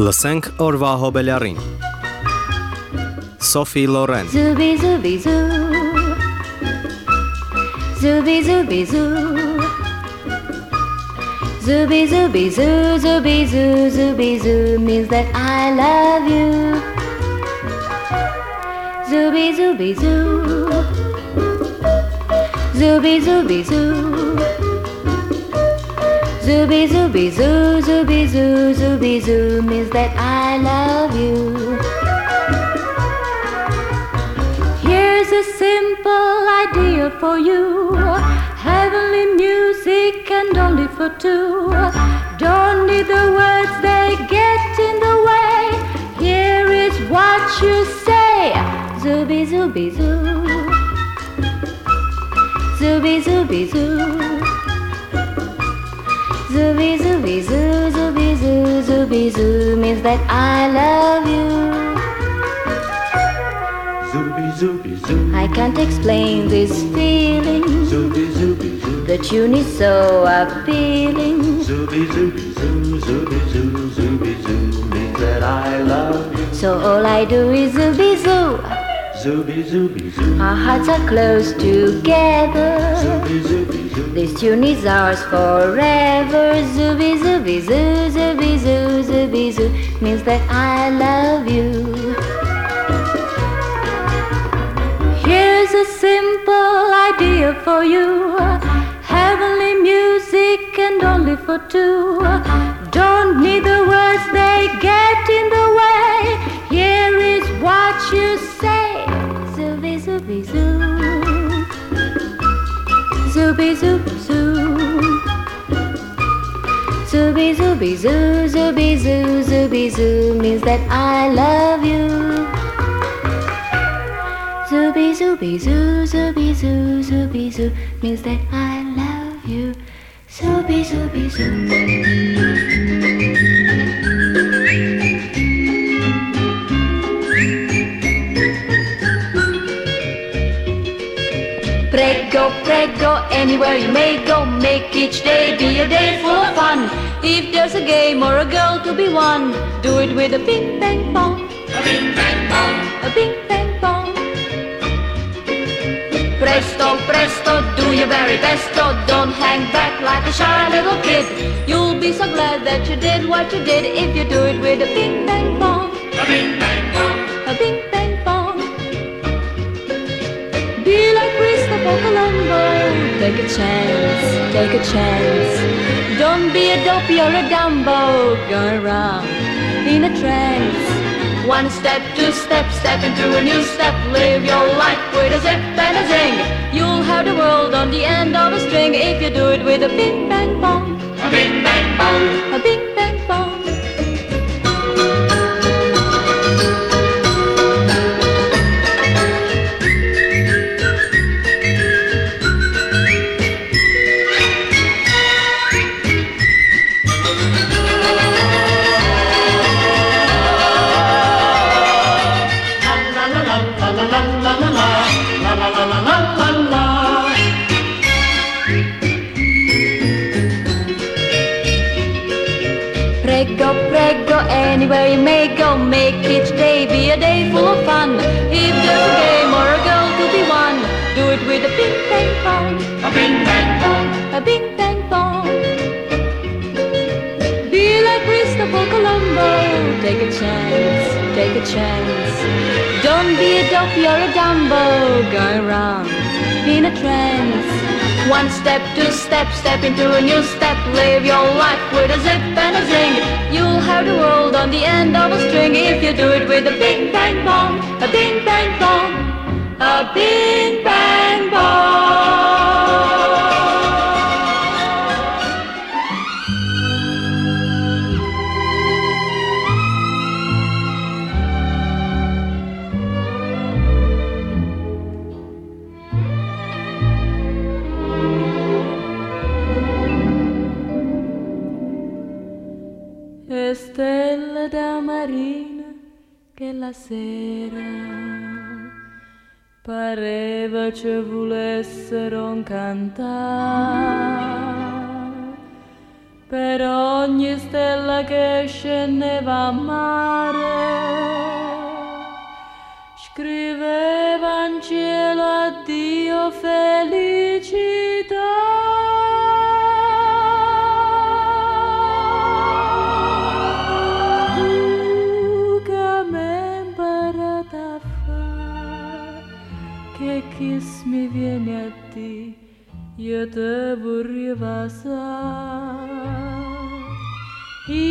Լսենք օրվա հոբելյարին։ Սոֆի Լորեն Zubi zubi zoo. Zubi zubi zoo. Zubi zubi zoo, zubi zoo, zubi zoo means that I love you. Zubi zubi zoo. Zubi zubi zoo. Zubi zubi zoo, zubi zoo, zubi zoo means that I love you. Here's a simple idea for you. Heavenly music and only for two. Don't need the words, they get in the way. Here is what you say. Zooby zooby zoo. Zooby zooby zoo. Zooby zoo, zooby zoo, zooby zoo means that I love you. Zooby zooby zoo. I can't explain this feeling. Zooby zooby zoo. The tune is so appealing. Zooby zooby zoo. Zooby zoo. Zooby zoo means that I love you. So all I do is zooby zoo. Zooby zooby zoo. Our hearts are close together. Zooby zooby zoo. This tune is ours forever. Zooby zooby zoo, zooby zoo, zooby zoo means that I love you. Here's a simple idea for you. Heavenly music and only for two. Don't need the words, they get in the way. Zooby zoo. Zooby zooby zoo. Zooby zooby zoo, zooby zoo, zooby zoo means that I love you. Zooby zooby zoo, zooby zoo, zooby zoo means that I love you. Zooby zooby zoo. Prego, anywhere you may go, make each day be a day full of fun. If there's a game or a girl to be won, do it with a bing bang bong. A bing bang bong. A bing bang bong. Presto, presto, do your very best, oh, don't hang back like a shy little kid. You'll be so glad that you did what you did if you do it with a bing bang bong. A bing bang bong. A bing Christopher Colombo. Take a chance, take a chance. Don't be a dopey or a dumbo. Go around in a trance. One step, two steps, step into a new step. Live your life with a zip and a zing. You'll have the world on the end of a string if you do it with a bing bang bong. A bing bang bong. A bing bang a chance. Don't be a dopey or a dumbo. Go around in a trance. One step, two steps, step into a new step. Live your life with a zip and a zing. You'll have the world on the end of a string if you do it with a bing bang bong, a bing bang bong, a bing bang bong. La sera pareva ci volessero cantare per ogni stella che scendeva a mare. Scriveva in cielo addio felicità. că te vor vasa te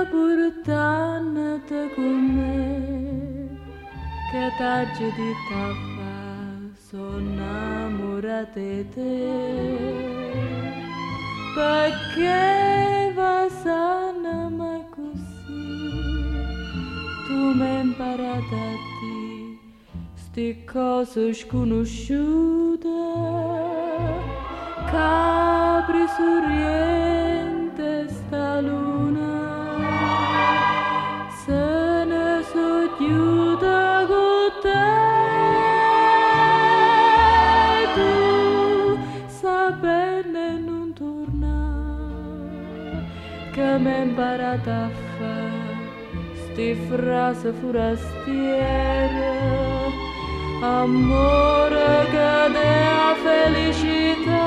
aportánate comer que tarde de tafa sonamorate te. Perché vas a namacusi tu me imparata a ti sti cose sconosciute sorriente sta luna, se ne soggiuta con te, tu saperne non tornare, che m'hai imparato a fare sti frasi forastiere, amore che dea felicità,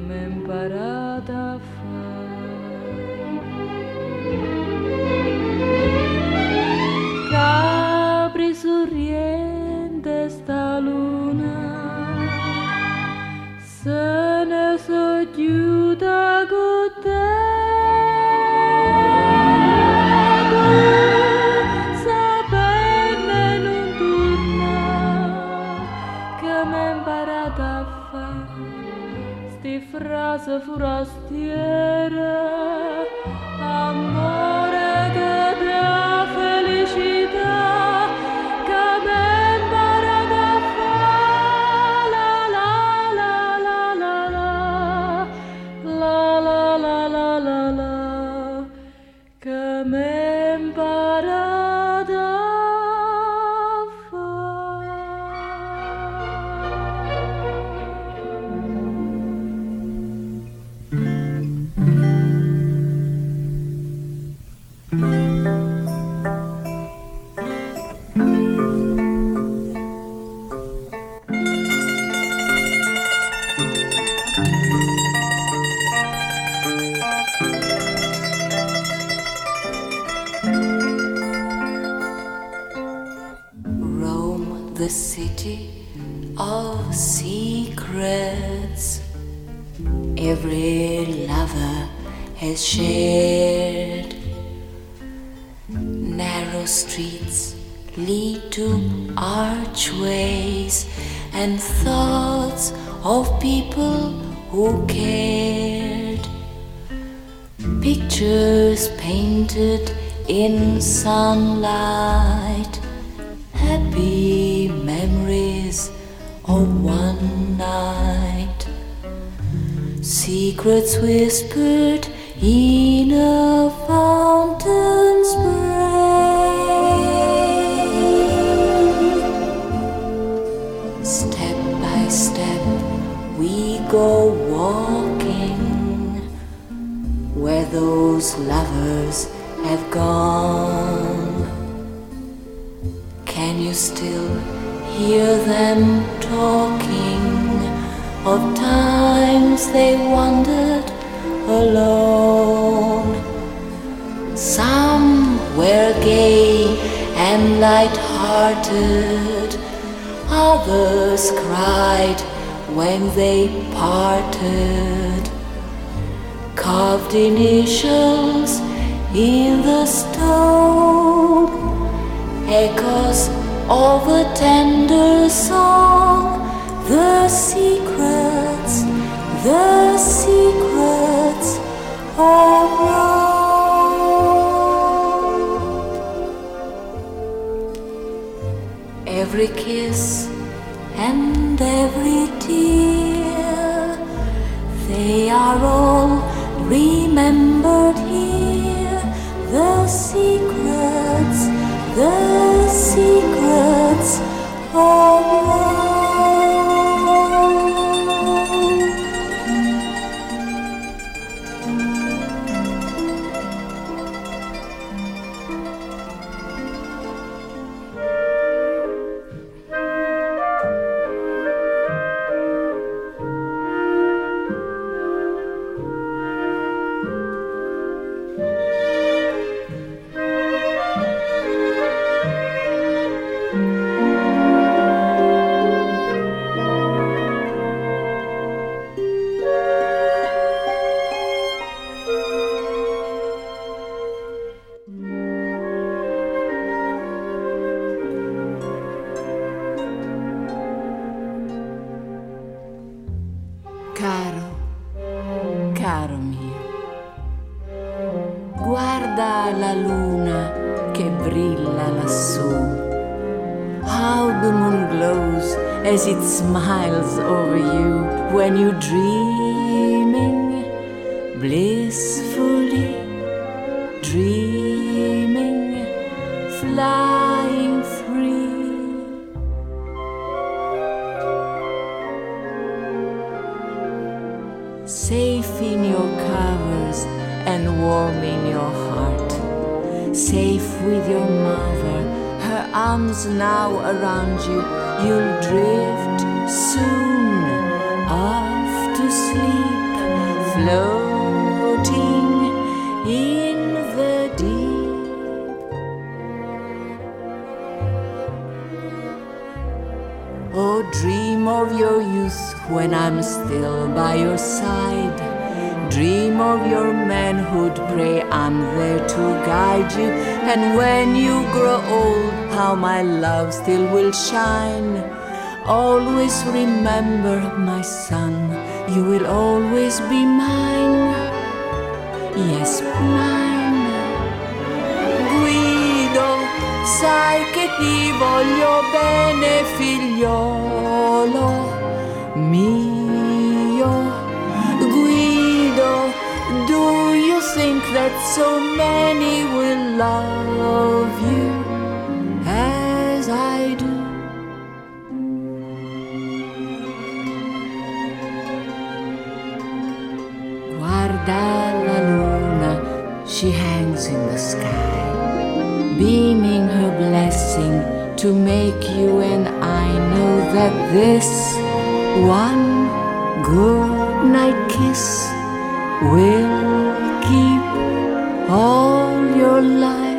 me imparata secrets whispered in a fountain times they wandered alone? Some were gay and light-hearted, others cried when they parted carved initials in the stone, echoes of a tender song, the secrets, The secrets of every kiss and every tear, they are all remembered here. The secrets, the secrets of blissfully, dreaming, flying free. Safe in your covers and warm in your heart. Safe with your mother, her arms now around you. You'll drift soon by your side. Dream of your manhood, pray I'm there to guide you. And when you grow old, how my love still will shine. Always remember, my son, you will always be mine. Yes, mine. Guido, sai che ti voglio bene, figliolo mio. Think that so many will love you as I do? Guarda la luna, she hangs in the sky, beaming her blessing to make you and I know that this one good night kiss will keep all your life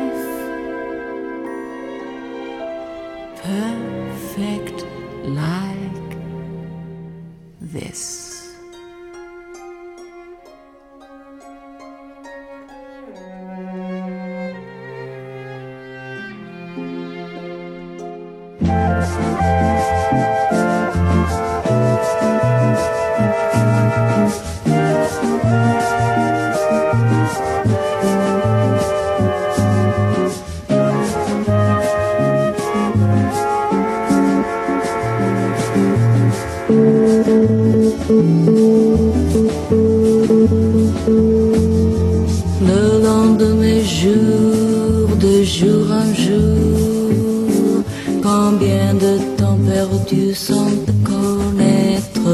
Le lendemain jour, de jour en jour, combien de temps perdu sans te connaître.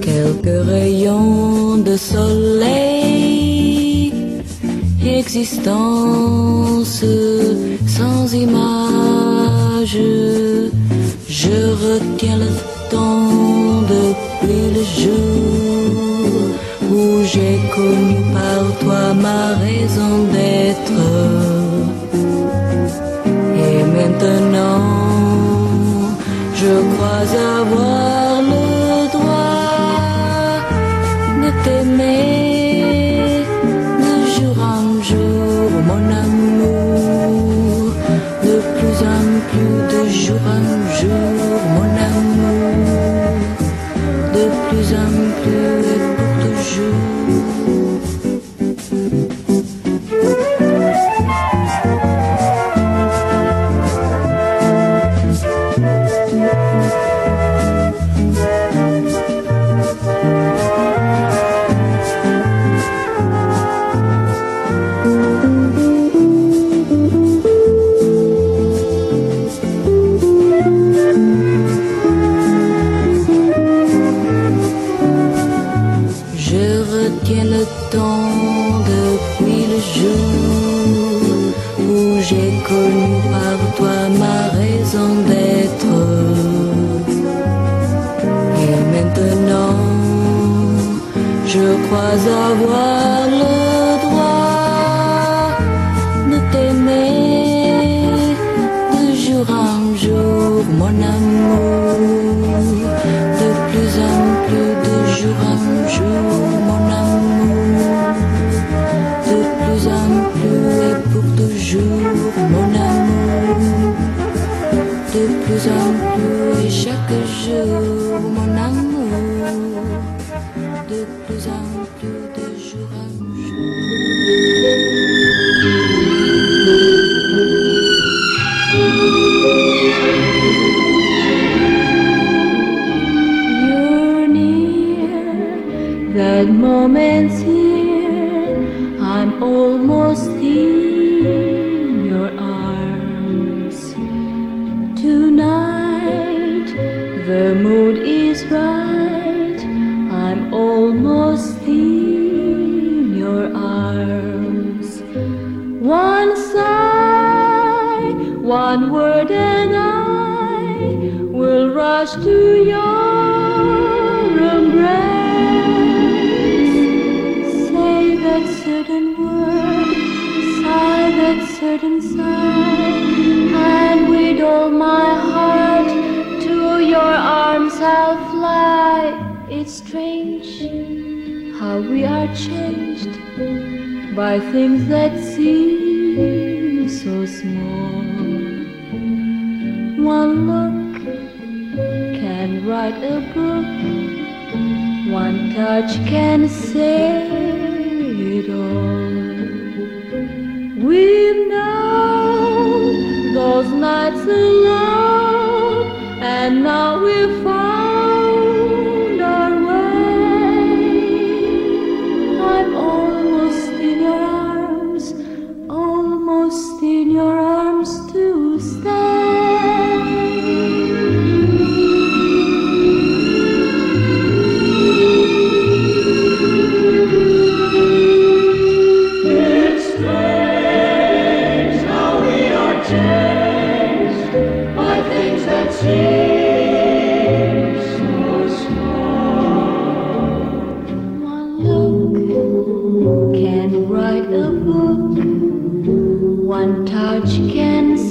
Quelques rayons de soleil, existence sans image. Je retiens le temps depuis le jour j'ai connu par toi ma raison d'être. Et maintenant, je crois avoir le droit de t'aimer de jour en jour, mon amour, de plus en plus, de jour en jour, mon amour, de plus en plus je crois avoir le droit de t'aimer de jour en jour, mon amour, de plus en plus, de jour en jour, mon amour, de plus en plus et pour toujours, mon amour, de plus en plus et chaque jour, lost in your arms. Tonight the mood is right, I'm almost in your arms. One sigh, one word, and I will rush to your certain sigh, and with all my heart to your arms I'll fly. It's strange how we are changed by things that seem so small. One look can write a book, one touch can say and now we're. couch can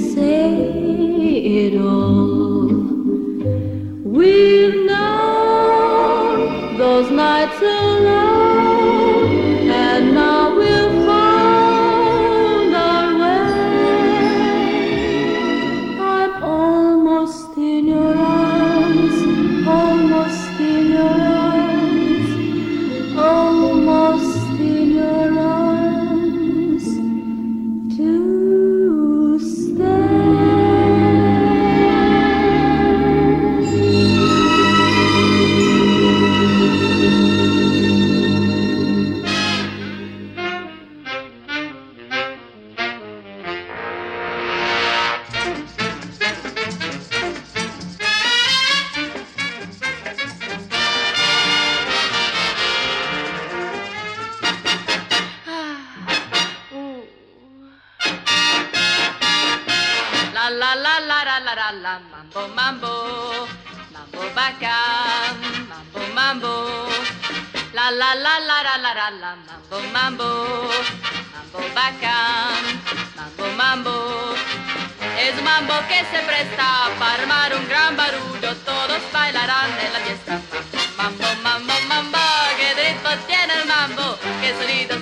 la la la la la la la mambo mambo mambo bacán mambo mambo. Es mambo que se presta para armar un gran barullo. Todos bailarán en la fiesta. Mambo mambo mambo, que qué ritmo tiene el mambo. Qué sonido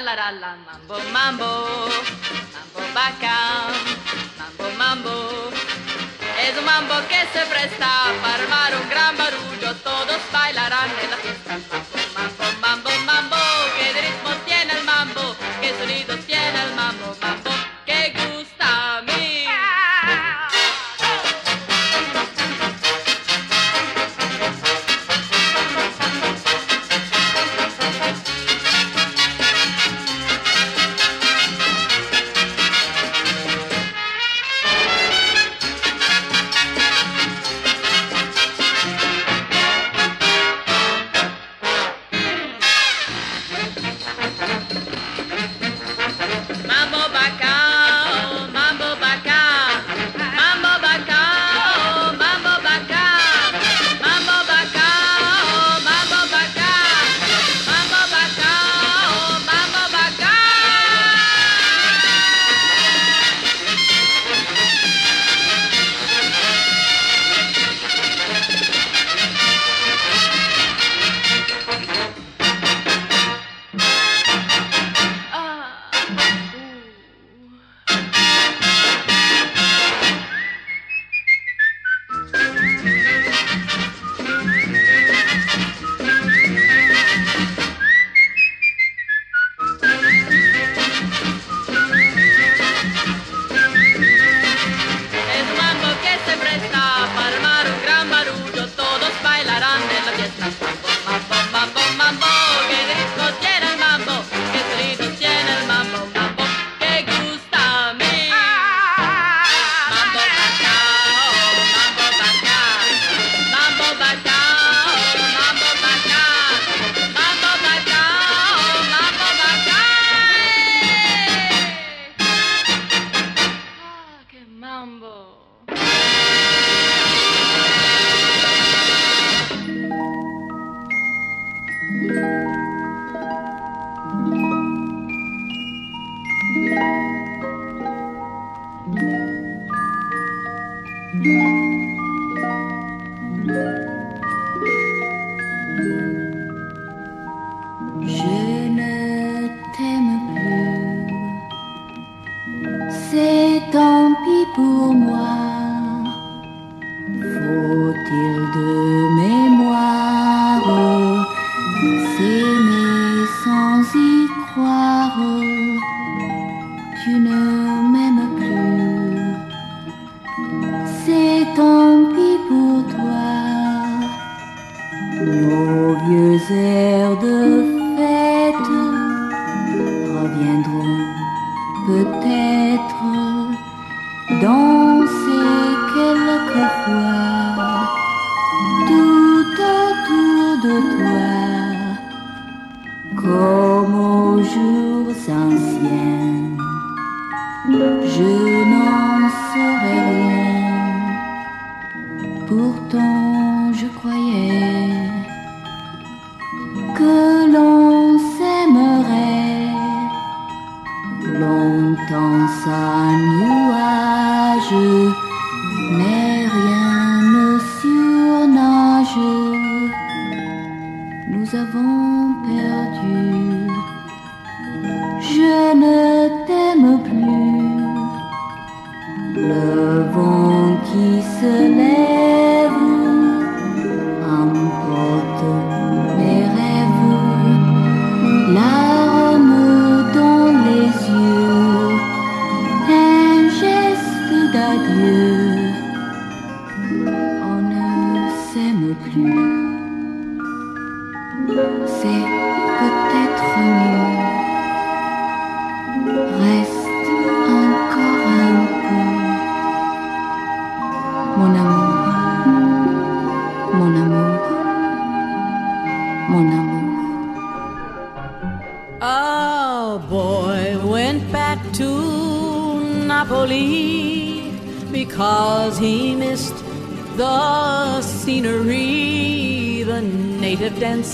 la la la mambo mambo mambo bacán mambo mambo. Es un mambo que se presta para armar un gran barullo todos bailarán en la fiesta. Mambo mambo mambo qué ritmo tiene el mambo qué sonido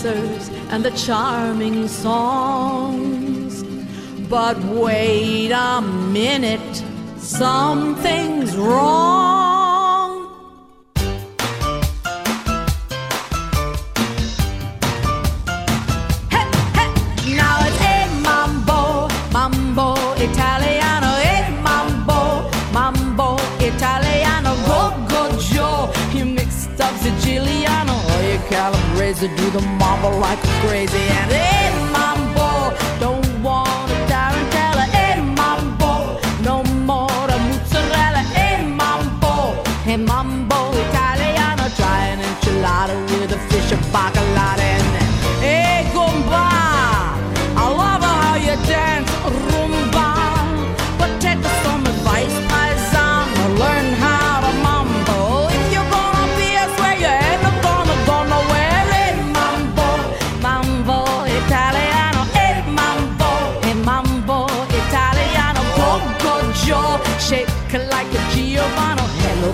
and the charming songs. But wait a minute, something's wrong. crazy, do the marvel like crazy, and it.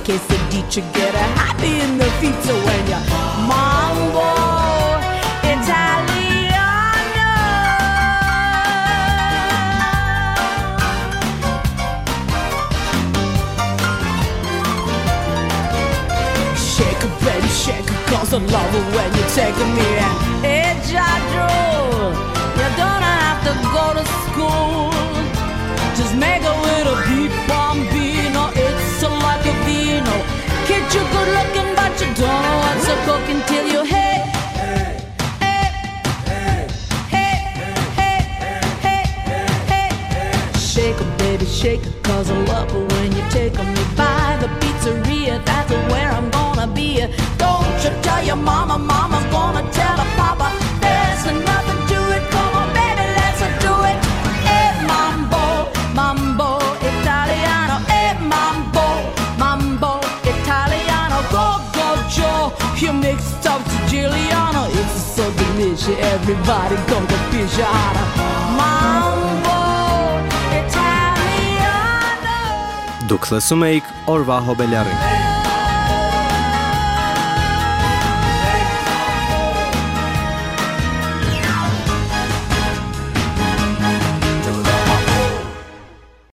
quesadilla, get a happy in the pizza when you mambo Italiano. Shake a baby, shake a cause I love when you take me eh, and it's You don't have to go to school, just make a little beat bomb beat. good looking, but you don't know what's a cook until you hey. Shake it, baby, shake em, cause I love it when you take me by the pizzeria. That's where I'm gonna be. Don't you tell your mama, mama, everybody go to Pijara Mambo Italiano Դուք լսում եք Օրվա Հոբելյարին